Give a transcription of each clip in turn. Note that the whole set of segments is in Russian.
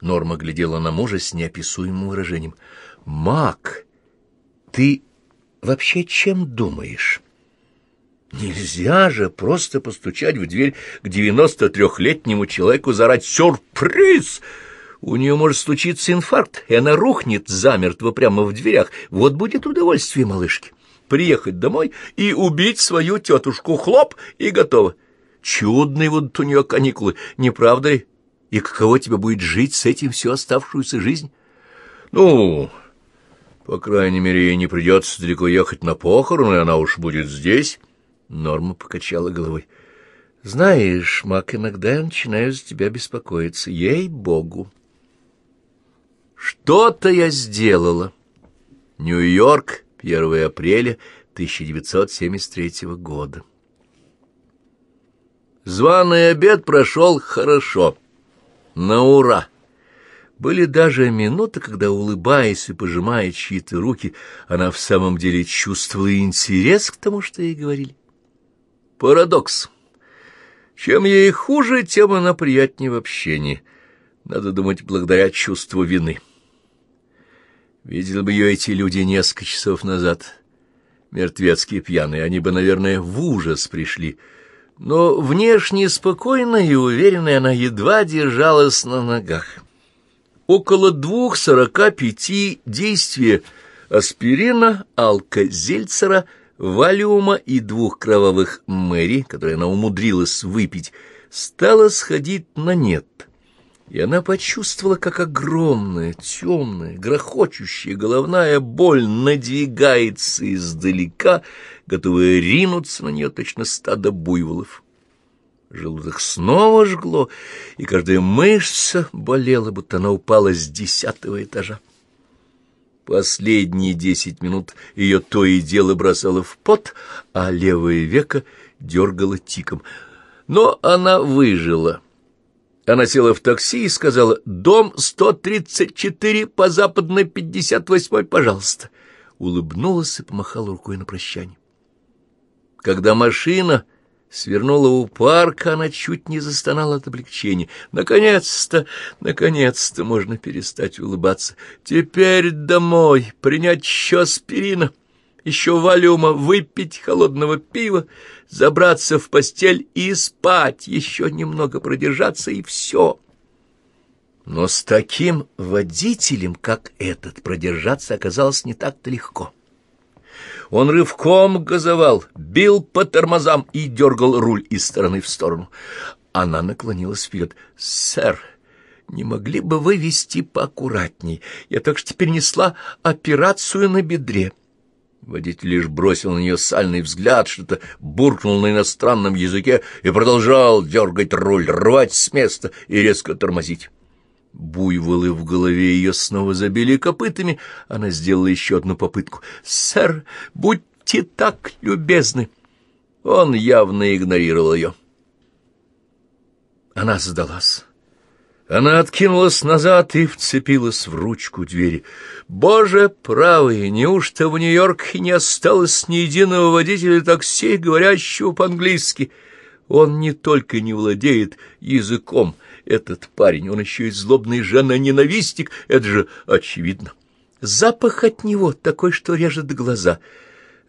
Норма глядела на мужа с неописуемым выражением. «Мак, ты вообще чем думаешь?» Нельзя же просто постучать в дверь к девяносто трехлетнему человеку, зарать «Сюрприз!» У нее может случиться инфаркт, и она рухнет замертво прямо в дверях. Вот будет удовольствие малышки. Приехать домой и убить свою тетушку. Хлоп, и готово. Чудные вот у нее каникулы, не правда ли? И каково тебе будет жить с этим всю оставшуюся жизнь? Ну, по крайней мере, ей не придется далеко ехать на похороны, она уж будет здесь. Норма покачала головой. Знаешь, Мак, иногда я начинаю за тебя беспокоиться. Ей-богу! Что-то я сделала. Нью-Йорк, 1 апреля 1973 года. Званый обед прошел хорошо. На ура! Были даже минуты, когда, улыбаясь и пожимая чьи-то руки, она в самом деле чувствовала интерес к тому, что ей говорили. Парадокс. Чем ей хуже, тем она приятнее в общении. Надо думать, благодаря чувству вины. Видели бы ее эти люди несколько часов назад. Мертвецкие пьяные, они бы, наверное, в ужас пришли. Но внешне спокойная и уверенная она едва держалась на ногах. Около двух сорока пяти действия аспирина, алкозельцера, валиума и двух кровавых мэри, которые она умудрилась выпить, стало сходить на нет — и она почувствовала, как огромная, темная, грохочущая головная боль надвигается издалека, готовая ринуться на нее точно стадо буйволов. Желудок снова жгло, и каждая мышца болела, будто она упала с десятого этажа. Последние десять минут ее то и дело бросало в пот, а левое веко дергало тиком. Но она выжила — она села в такси и сказала «Дом 134 по западной 58 пожалуйста». Улыбнулась и помахала рукой на прощание. Когда машина свернула у парка, она чуть не застонала от облегчения. Наконец-то, наконец-то можно перестать улыбаться. Теперь домой, принять еще аспирина еще валюма, выпить холодного пива, забраться в постель и спать, еще немного продержаться, и все. Но с таким водителем, как этот, продержаться оказалось не так-то легко. Он рывком газовал, бил по тормозам и дергал руль из стороны в сторону. Она наклонилась вперед. «Сэр, не могли бы вы вести поаккуратней? Я так что перенесла операцию на бедре». Водитель лишь бросил на нее сальный взгляд, что-то буркнул на иностранном языке и продолжал дергать руль, рвать с места и резко тормозить. Буйволы в голове ее снова забили копытами. Она сделала еще одну попытку. «Сэр, будьте так любезны!» Он явно игнорировал ее. Она сдалась. Она откинулась назад и вцепилась в ручку двери. «Боже правый, неужто в Нью-Йорке не осталось ни единого водителя такси, говорящего по-английски? Он не только не владеет языком, этот парень, он еще и злобный жена-ненавистник, это же очевидно. Запах от него такой, что режет глаза».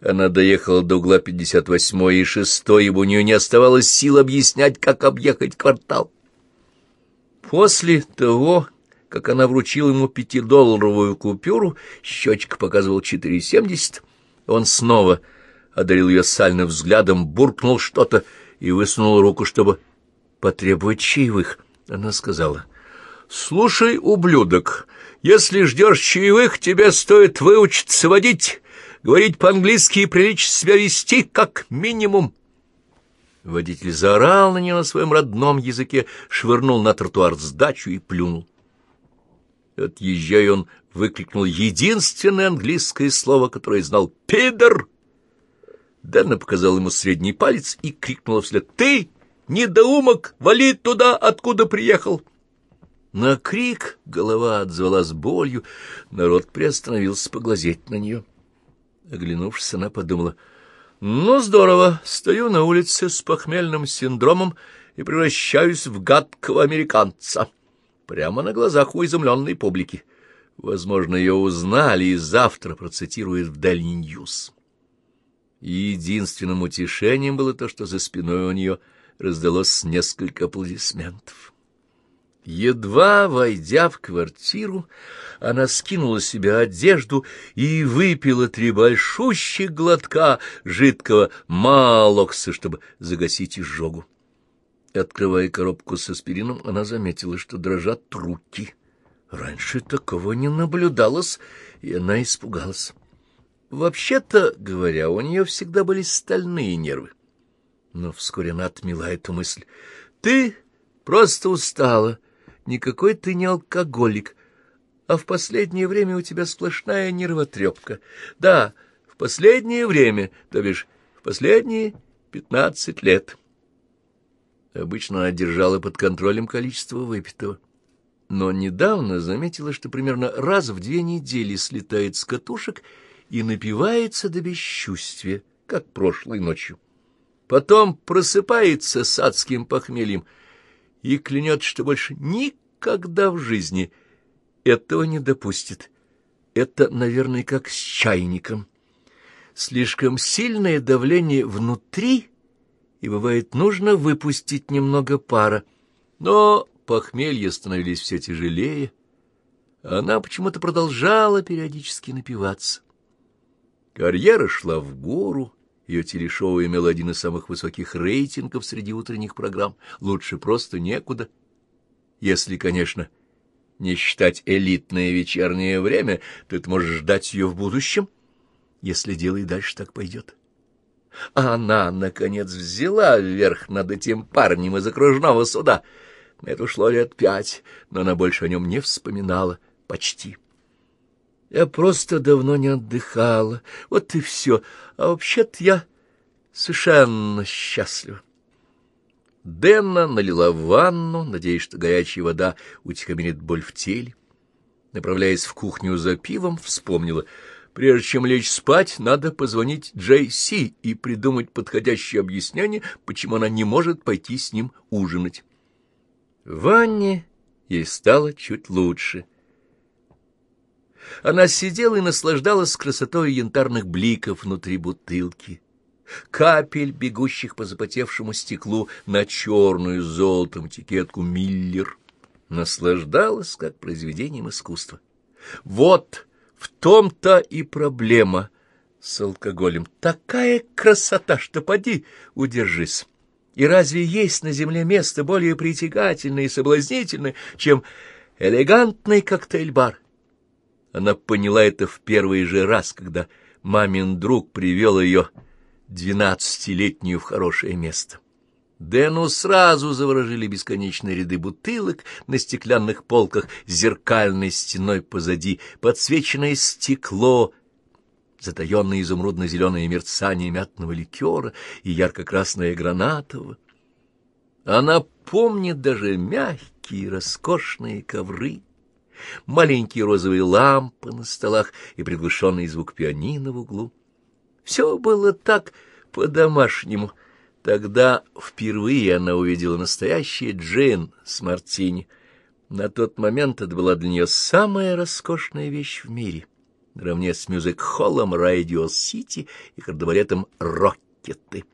Она доехала до угла 58 и 6, ибо у нее не оставалось сил объяснять, как объехать квартал. После того, как она вручила ему пятидолларовую купюру, счетчик показывал 4,70, он снова одарил ее сальным взглядом, буркнул что-то и высунул руку, чтобы потребовать чаевых. Она сказала, «Слушай, ублюдок, если ждешь чаевых, тебе стоит выучиться водить, говорить по-английски и прилично себя вести как минимум». Водитель заорал на нее на своем родном языке, швырнул на тротуар сдачу и плюнул. Отъезжая, он выкрикнул единственное английское слово, которое знал — «Пидор!». Дэнна показал ему средний палец и крикнула вслед «Ты, недоумок, вали туда, откуда приехал!». На крик голова отзвалась болью, народ приостановился поглазеть на нее. Оглянувшись, она подумала — ну, здорово, стою на улице с похмельным синдромом и превращаюсь в гадкого американца. прямо на глазах у изумленной публики. Возможно, ее узнали и завтра процитируют в Daily News. Единственным утешением было то, что за спиной у нее раздалось несколько аплодисментов. Едва войдя в квартиру, она скинула с себя одежду и выпила три большущих глотка жидкого малокса, чтобы загасить изжогу. Открывая коробку с аспирином, она заметила, что дрожат руки. Раньше такого не наблюдалось, и она испугалась. Вообще-то, говоря, у нее всегда были стальные нервы. Но вскоре она отмела эту мысль. «Ты просто устала. Никакой ты не алкоголик. А в последнее время у тебя сплошная нервотрепка. Да, в последнее время, то бишь в последние пятнадцать лет». Обычно она держала под контролем количество выпитого но недавно заметила, что примерно раз в две недели слетает с катушек и напивается до бесчувствия, как прошлой ночью. Потом просыпается с адским похмельем и клянет, что больше никогда в жизни этого не допустит. Это, наверное, как с чайником. Слишком сильное давление внутри, и бывает нужно выпустить немного пара. Но похмелья становились все тяжелее, она почему-то продолжала периодически напиваться. Карьера шла в гору, ее телешоу имело один из самых высоких рейтингов среди утренних программ, лучше просто некуда. Если, конечно, не считать элитное вечернее время, ты можешь ждать ее в будущем, если дело и дальше так пойдет. А она, наконец, взяла вверх над этим парнем из окружного суда — это ушло лет пять, но она больше о нем не вспоминала. Почти. Я просто давно не отдыхала. Вот и все. А вообще-то я совершенно счастлива. Денна налила ванну, надеясь, что горячая вода утихомирит боль в теле. Направляясь в кухню за пивом, вспомнила, прежде чем лечь спать, надо позвонить Джей Си и придумать подходящее объяснение, почему она не может пойти с ним ужинать. В ванне ей стало чуть лучше. Она сидела и наслаждалась красотой янтарных бликов внутри бутылки, капель, бегущих по запотевшему стеклу на черную золотом этикетку «Миллер». Наслаждалась, как произведением искусства. Вот в том-то и проблема с алкоголем. Такая красота, что поди, удержись. И разве есть на земле место более притягательное и соблазнительное, чем элегантный коктейль-бар? Она поняла это в первый же раз, когда мамин друг привел ее, двенадцатилетнюю, в хорошее место. Дэну сразу заворожили бесконечные ряды бутылок на стеклянных полках зеркальной стеной позади, подсвеченное стекло, затаенное изумрудно-зеленое мерцание мятного ликера и ярко-красное гранатово. Она помнит даже мягкие роскошные ковры, маленькие розовые лампы на столах и приглушенный звук пианино в углу. Все было так по-домашнему. Тогда впервые она увидела настоящий джин с мартини. На тот момент это была для нее самая роскошная вещь в мире наравне с мюзик-холлом «Радио Сити» и кардебалетом «Рокеты».